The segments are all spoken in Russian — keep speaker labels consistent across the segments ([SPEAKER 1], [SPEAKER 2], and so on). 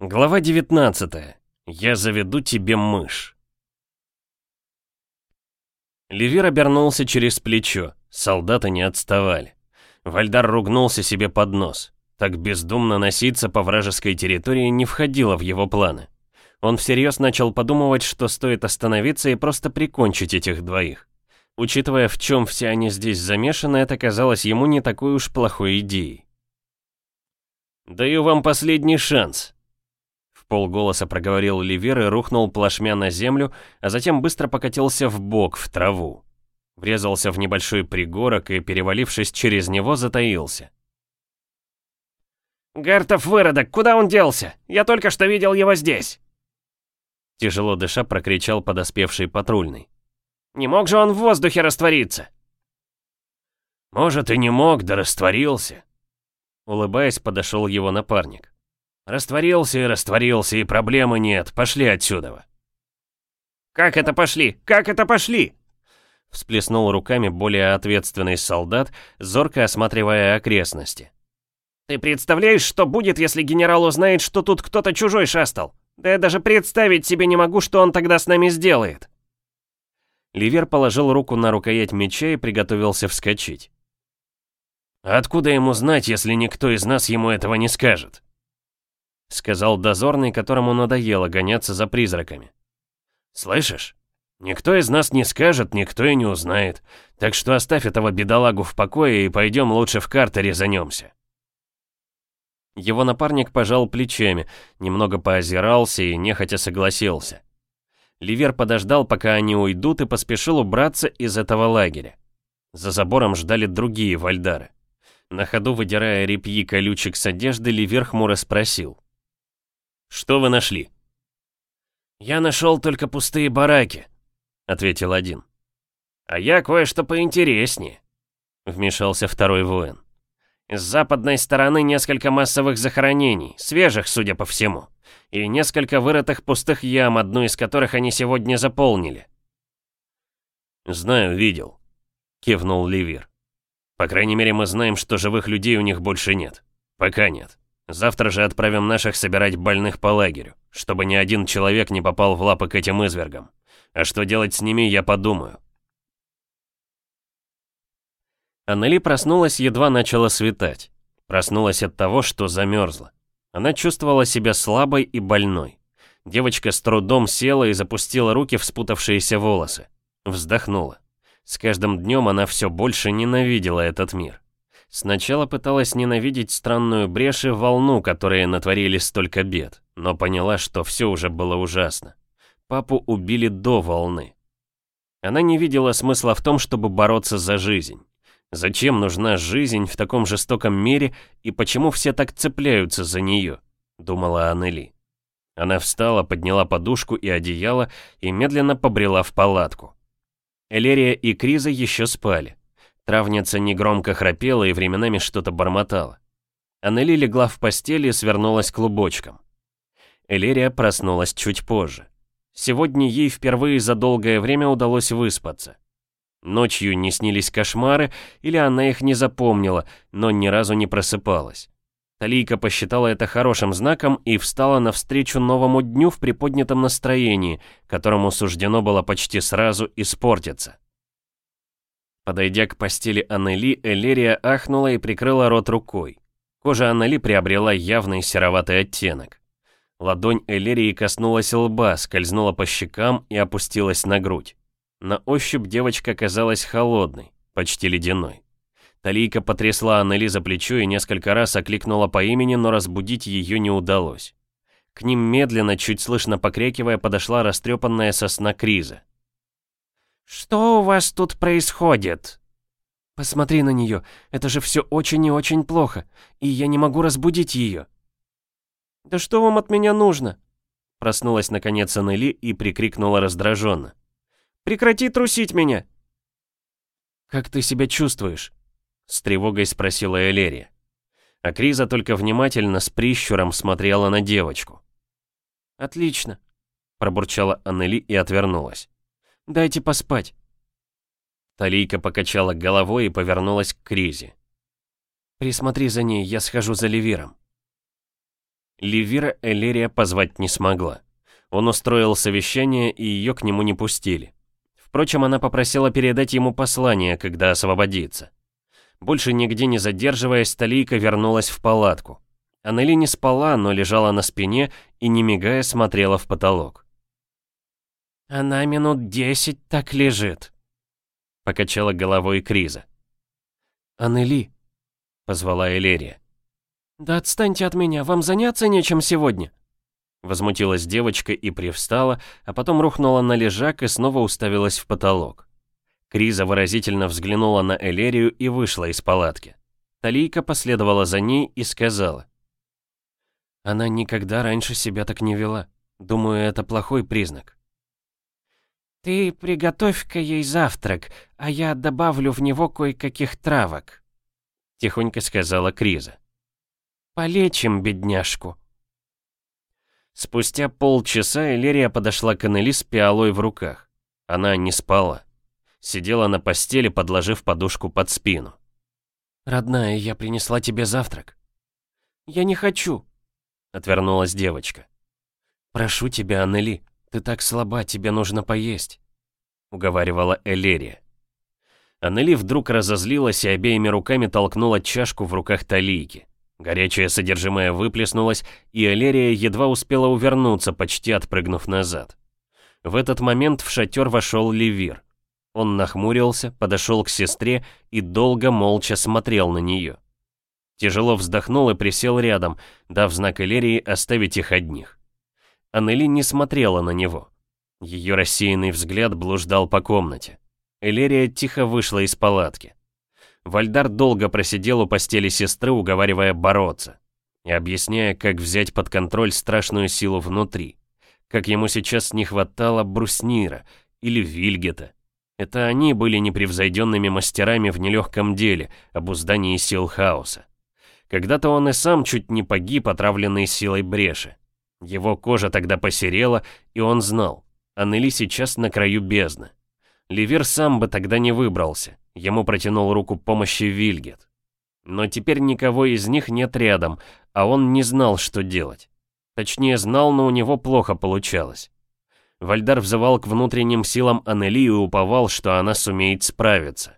[SPEAKER 1] Глава 19. Я заведу тебе мышь. Левир обернулся через плечо. Солдаты не отставали. Вальдар ругнулся себе под нос. Так бездумно носиться по вражеской территории не входило в его планы. Он всерьез начал подумывать, что стоит остановиться и просто прикончить этих двоих. Учитывая, в чем все они здесь замешаны, это казалось ему не такой уж плохой идеей. «Даю вам последний шанс», полголоса проговорил Ливер и рухнул плашмя на землю, а затем быстро покатился в бок в траву. Врезался в небольшой пригорок и, перевалившись через него, затаился.
[SPEAKER 2] «Гартов выродок, куда он делся? Я только что видел его здесь!»
[SPEAKER 1] Тяжело дыша прокричал подоспевший патрульный.
[SPEAKER 2] «Не мог же он в воздухе раствориться!»
[SPEAKER 1] «Может, и не мог, да растворился!» Улыбаясь, подошел его напарник. Растворился и растворился, и проблемы нет. Пошли отсюда.
[SPEAKER 2] Как это пошли? Как это пошли?
[SPEAKER 1] Всплеснул руками более ответственный солдат, зорко осматривая окрестности.
[SPEAKER 2] Ты представляешь, что будет, если генерал узнает, что тут кто-то чужой шастал? Да я даже представить себе не могу, что он тогда с нами сделает.
[SPEAKER 1] Ливер положил руку на рукоять меча и приготовился вскочить. «Откуда ему знать, если никто из нас ему этого не скажет?» — сказал дозорный, которому надоело гоняться за призраками. «Слышишь? Никто из нас не скажет, никто и не узнает. Так что оставь этого бедолагу в покое и пойдем лучше в картере занемся». Его напарник пожал плечами, немного поозирался и нехотя согласился. Ливер подождал, пока они уйдут, и поспешил убраться из этого лагеря. За забором ждали другие вальдары. На ходу, выдирая репьи колючек с одежды, Ливер хмуро спросил. Что вы нашли?»
[SPEAKER 2] «Я нашел только пустые бараки», — ответил один.
[SPEAKER 1] «А я кое-что поинтереснее», — вмешался второй воин.
[SPEAKER 2] «С западной стороны несколько массовых захоронений, свежих, судя по всему, и несколько вырытых пустых ям, одну из которых они сегодня заполнили».
[SPEAKER 1] «Знаю, видел», — кивнул Ливир. «По крайней мере, мы знаем, что живых людей у них больше нет. Пока нет». Завтра же отправим наших собирать больных по лагерю, чтобы ни один человек не попал в лапы к этим извергам. А что делать с ними, я подумаю. Аннели проснулась, едва начало светать. Проснулась от того, что замерзла. Она чувствовала себя слабой и больной. Девочка с трудом села и запустила руки в спутавшиеся волосы. Вздохнула. С каждым днем она все больше ненавидела этот мир. Сначала пыталась ненавидеть странную брешь и волну, которые натворили столько бед, но поняла, что все уже было ужасно. Папу убили до волны. Она не видела смысла в том, чтобы бороться за жизнь. Зачем нужна жизнь в таком жестоком мире и почему все так цепляются за нее? Думала Аннели. Она встала, подняла подушку и одеяло и медленно побрела в палатку. Элерия и Криза еще спали. Травница негромко храпела и временами что-то бормотала. Аннели легла в постели и свернулась клубочком. Элерия проснулась чуть позже. Сегодня ей впервые за долгое время удалось выспаться. Ночью не снились кошмары, или она их не запомнила, но ни разу не просыпалась. Талийка посчитала это хорошим знаком и встала навстречу новому дню в приподнятом настроении, которому суждено было почти сразу испортиться. Подойдя к постели Аннели, Элерия ахнула и прикрыла рот рукой. Кожа Аннели приобрела явный сероватый оттенок. Ладонь Элерии коснулась лба, скользнула по щекам и опустилась на грудь. На ощупь девочка казалась холодной, почти ледяной. Талийка потрясла Аннели за плечо и несколько раз окликнула по имени, но разбудить ее не удалось. К ним медленно, чуть слышно покрякивая, подошла растрепанная сосна Криза.
[SPEAKER 2] «Что у вас тут происходит?»
[SPEAKER 3] «Посмотри на нее, это же все очень и очень плохо, и я не могу разбудить ее».
[SPEAKER 2] «Да что вам от меня нужно?»
[SPEAKER 1] Проснулась наконец Аннели и прикрикнула раздраженно.
[SPEAKER 2] «Прекрати трусить меня!»
[SPEAKER 3] «Как ты себя чувствуешь?»
[SPEAKER 1] С тревогой спросила Элерия. А Криза только внимательно с прищуром смотрела на девочку.
[SPEAKER 3] «Отлично», —
[SPEAKER 1] пробурчала Аннели и отвернулась.
[SPEAKER 3] Дайте поспать».
[SPEAKER 1] Талийка покачала головой и повернулась к Кризе.
[SPEAKER 3] «Присмотри за ней, я схожу за Левиром».
[SPEAKER 1] Левира Элерия позвать не смогла. Он устроил совещание, и ее к нему не пустили. Впрочем, она попросила передать ему послание, когда освободится. Больше нигде не задерживаясь, Талийка вернулась в палатку. Аннели не спала, но лежала на спине и, не мигая, смотрела в потолок.
[SPEAKER 3] «Она минут десять так лежит», — покачала головой Криза.
[SPEAKER 1] «Аннели», — позвала Элерия.
[SPEAKER 3] «Да отстаньте от меня, вам заняться нечем сегодня».
[SPEAKER 1] Возмутилась девочка и привстала, а потом рухнула на лежак и снова уставилась в потолок. Криза выразительно взглянула на Элерию и вышла из палатки. Талийка последовала за ней и сказала.
[SPEAKER 3] «Она никогда раньше себя так не вела. Думаю, это плохой признак». «Ты приготовь-ка ей завтрак, а я добавлю в него кое-каких травок», — тихонько сказала Криза. «Полечим бедняжку».
[SPEAKER 1] Спустя полчаса Элерия подошла к Аннели с пиалой в руках. Она не спала. Сидела на постели, подложив подушку под спину.
[SPEAKER 3] «Родная, я принесла тебе завтрак». «Я не хочу», — отвернулась девочка. «Прошу тебя, Аннели, «Ты так слаба, тебе нужно поесть», — уговаривала Элерия.
[SPEAKER 1] Аннели вдруг разозлилась и обеими руками толкнула чашку в руках Талийки. Горячее содержимое выплеснулось, и Элерия едва успела увернуться, почти отпрыгнув назад. В этот момент в шатер вошел Левир. Он нахмурился, подошел к сестре и долго молча смотрел на нее. Тяжело вздохнул и присел рядом, дав знак Элерии оставить их одних. Аннели не смотрела на него. Ее рассеянный взгляд блуждал по комнате. Элерия тихо вышла из палатки. Вальдар долго просидел у постели сестры, уговаривая бороться и объясняя, как взять под контроль страшную силу внутри. Как ему сейчас не хватало бруснира или вильгета. Это они были непревзойденными мастерами в нелегком деле, обуздании сил хаоса. Когда-то он и сам чуть не погиб, отравленный силой бреши. Его кожа тогда посерела, и он знал, Аннели сейчас на краю бездны. Ливер сам бы тогда не выбрался, ему протянул руку помощи Вильгет. Но теперь никого из них нет рядом, а он не знал, что делать. Точнее, знал, но у него плохо получалось. Вальдар взывал к внутренним силам Аннели и уповал, что она сумеет справиться.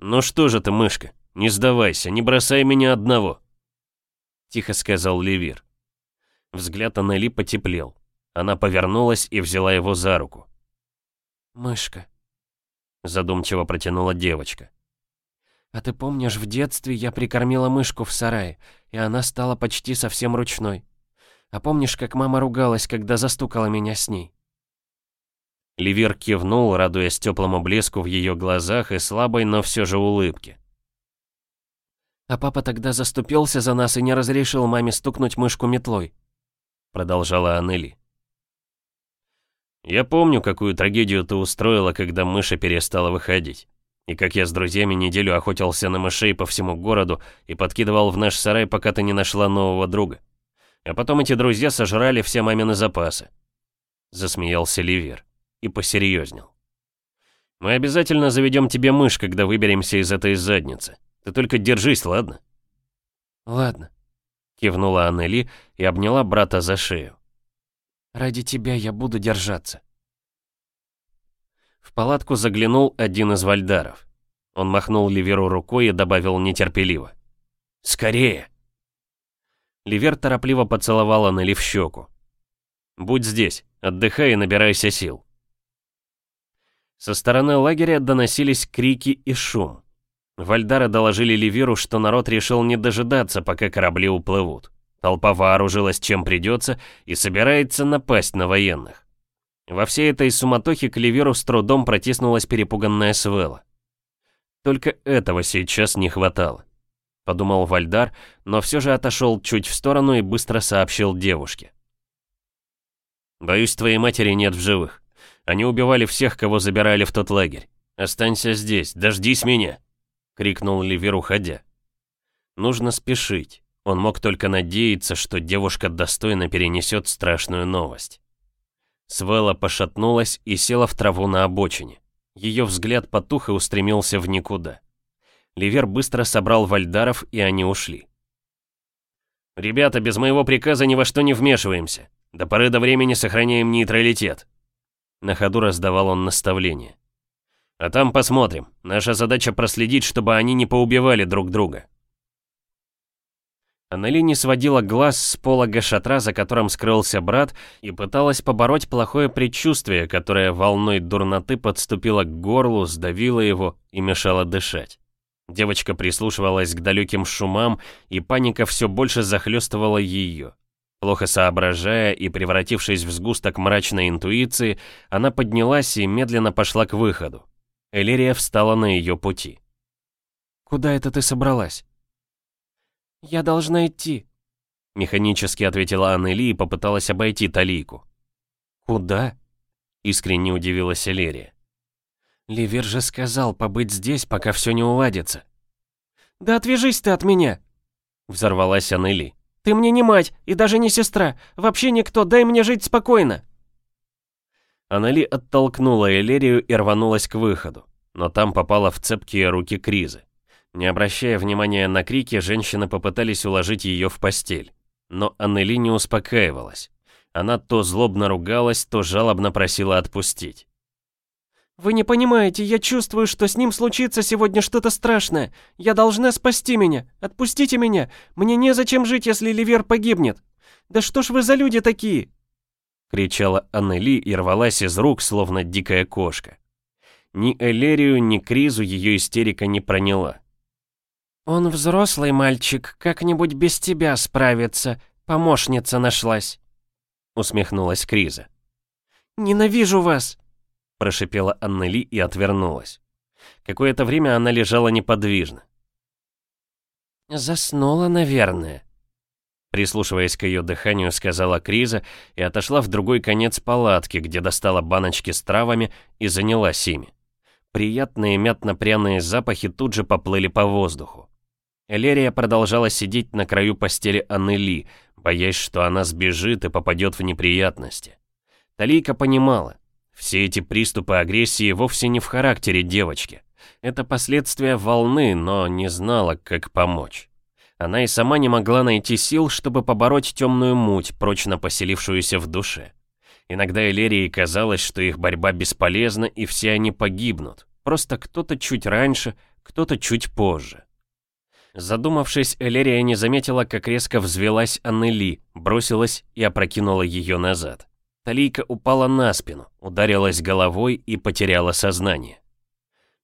[SPEAKER 1] «Ну что же ты, мышка, не сдавайся, не бросай меня одного!» тихо сказал Левир. Взгляд Аннели потеплел. Она повернулась и взяла его за руку.
[SPEAKER 3] «Мышка», —
[SPEAKER 1] задумчиво протянула девочка.
[SPEAKER 3] «А ты помнишь, в детстве я прикормила мышку в сарае, и она стала почти совсем ручной. А помнишь, как мама ругалась, когда застукала меня с ней?»
[SPEAKER 1] Левир кивнул, радуясь теплому блеску в ее глазах и слабой, но все же улыбке.
[SPEAKER 3] А папа тогда заступился за нас и не разрешил маме стукнуть мышку метлой. Продолжала Анели.
[SPEAKER 1] Я помню, какую трагедию ты устроила, когда мыша перестала выходить. И как я с друзьями неделю охотился на мышей по всему городу и подкидывал в наш сарай, пока ты не нашла нового друга. А потом эти друзья сожрали все мамины запасы. Засмеялся Ливер и посерьезнел. Мы обязательно заведем тебе мышь, когда выберемся из этой задницы. Ты только держись, ладно?»
[SPEAKER 3] «Ладно», —
[SPEAKER 1] кивнула Аннели и обняла брата за шею.
[SPEAKER 3] «Ради тебя я буду держаться».
[SPEAKER 1] В палатку заглянул один из вальдаров. Он махнул Ливеру рукой и добавил нетерпеливо. «Скорее!» Ливер торопливо поцеловал Аннели в щеку. «Будь здесь, отдыхай и набирайся сил». Со стороны лагеря доносились крики и шум. Вальдары доложили Ливеру, что народ решил не дожидаться, пока корабли уплывут. Толпа вооружилась чем придется и собирается напасть на военных. Во всей этой суматохе к Ливеру с трудом протиснулась перепуганная Свела. Только этого сейчас не хватало. Подумал Вальдар, но все же отошел чуть в сторону и быстро сообщил девушке. «Боюсь, твоей матери нет в живых. Они убивали всех, кого забирали в тот лагерь. Останься здесь, дождись меня!» крикнул Ливер, уходя. Нужно спешить. Он мог только надеяться, что девушка достойно перенесет страшную новость. Свела пошатнулась и села в траву на обочине. Ее взгляд потух и устремился в никуда. Ливер быстро собрал вальдаров, и они ушли. «Ребята, без моего приказа ни во что не вмешиваемся. До поры до времени сохраняем нейтралитет». На ходу раздавал он наставление. А там посмотрим. Наша задача проследить, чтобы они не поубивали друг друга. Аннели не сводила глаз с полога шатра, за которым скрылся брат, и пыталась побороть плохое предчувствие, которое волной дурноты подступило к горлу, сдавило его и мешало дышать. Девочка прислушивалась к далеким шумам, и паника все больше захлестывала ее. Плохо соображая и превратившись в сгусток мрачной интуиции, она поднялась и медленно пошла к выходу. Элирия встала на ее пути.
[SPEAKER 3] «Куда это ты собралась?»
[SPEAKER 2] «Я должна идти», — механически ответила Аннели и попыталась обойти Талийку.
[SPEAKER 3] «Куда?»
[SPEAKER 1] — искренне удивилась Элерия.
[SPEAKER 3] «Ливер же сказал побыть здесь, пока все не уладится».
[SPEAKER 2] «Да отвяжись ты от меня!»
[SPEAKER 1] — взорвалась Аннели.
[SPEAKER 2] «Ты мне не мать и даже не сестра, вообще никто, дай мне жить спокойно!»
[SPEAKER 1] Аннели оттолкнула Элерию и рванулась к выходу, но там попала в цепкие руки Кризы. Не обращая внимания на крики, женщины попытались уложить ее в постель. Но Аннели не успокаивалась. Она то злобно ругалась, то жалобно просила отпустить.
[SPEAKER 2] «Вы не понимаете, я чувствую, что с ним случится сегодня что-то страшное. Я должна спасти меня. Отпустите меня. Мне незачем жить, если Ливер погибнет. Да что ж вы за люди такие?»
[SPEAKER 1] — кричала Аннели и рвалась из рук, словно дикая кошка. Ни Элерию, ни Кризу ее истерика не проняла.
[SPEAKER 2] «Он взрослый мальчик, как-нибудь без тебя справится, помощница нашлась», — усмехнулась Криза. «Ненавижу вас!»
[SPEAKER 1] — прошипела Аннели и отвернулась. Какое-то время она лежала неподвижно.
[SPEAKER 2] «Заснула, наверное»,
[SPEAKER 1] Прислушиваясь к ее дыханию, сказала Криза и отошла в другой конец палатки, где достала баночки с травами и занялась ими. Приятные мятно-пряные запахи тут же поплыли по воздуху. Элерия продолжала сидеть на краю постели Аннели, боясь, что она сбежит и попадет в неприятности. Талийка понимала, все эти приступы агрессии вовсе не в характере девочки. Это последствия волны, но не знала, как помочь. Она и сама не могла найти сил, чтобы побороть темную муть, прочно поселившуюся в душе. Иногда Элерии казалось, что их борьба бесполезна и все они погибнут. Просто кто-то чуть раньше, кто-то чуть позже. Задумавшись, Элерия не заметила, как резко взвелась Аннели, бросилась и опрокинула ее назад. Талийка упала на спину, ударилась головой и потеряла сознание.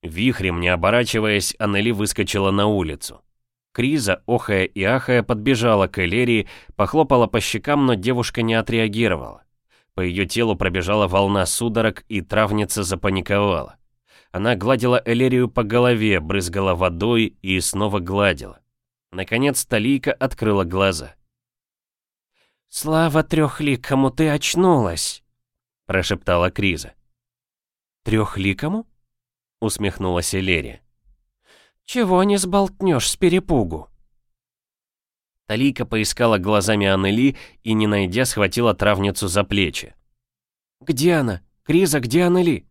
[SPEAKER 1] Вихрем, не оборачиваясь, Аннели выскочила на улицу. Криза, охая и ахая, подбежала к Элерии, похлопала по щекам, но девушка не отреагировала. По ее телу пробежала волна судорог, и травница запаниковала. Она гладила Элерию по голове, брызгала водой и снова гладила. Наконец Талийка открыла глаза.
[SPEAKER 2] «Слава трехликому, ты очнулась!» — прошептала Криза.
[SPEAKER 3] «Трехликому?» — усмехнулась Элерия.
[SPEAKER 2] «Чего не сболтнешь с перепугу?»
[SPEAKER 1] Талийка поискала глазами Аннели и, не найдя, схватила травницу за плечи.
[SPEAKER 3] «Где она? Криза, где Аннели?»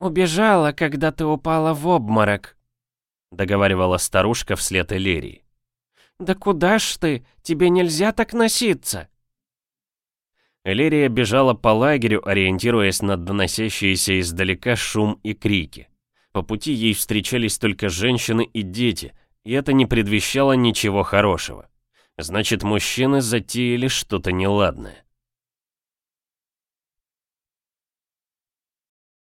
[SPEAKER 2] «Убежала, когда ты упала в обморок», — договаривала старушка вслед Элерии. «Да куда ж ты? Тебе нельзя так носиться!»
[SPEAKER 1] Элерия бежала по лагерю, ориентируясь на доносящиеся издалека шум и крики. По пути ей встречались только женщины и дети, и это не предвещало ничего хорошего. Значит, мужчины затеяли что-то неладное.